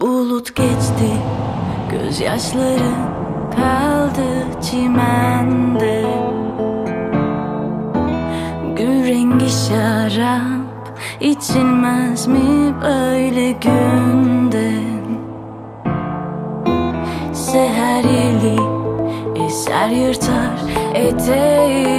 Bulut geçti Gözyaşları kaldı çimende. Gül rengi şarap içilmez mi böyle günde? Seher yeli eser yırtar eteğini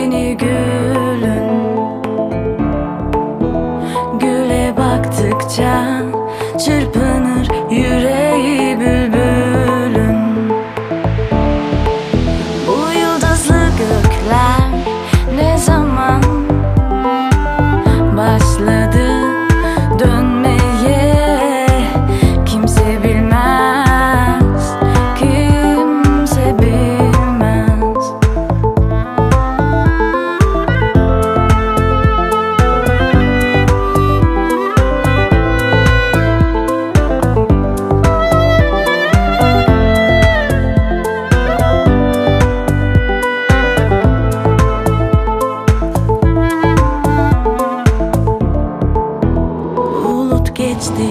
geçti.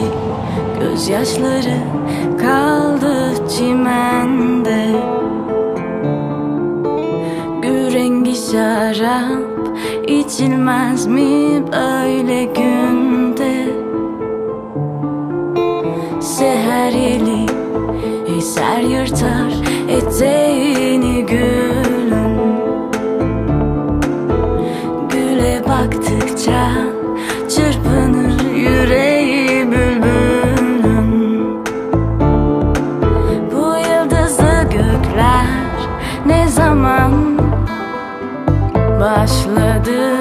Gözyaşları kaldı çimende. Gül şarap içilmez mi böyle günde? Seher yeli eser yırtar eteğini gül başladı.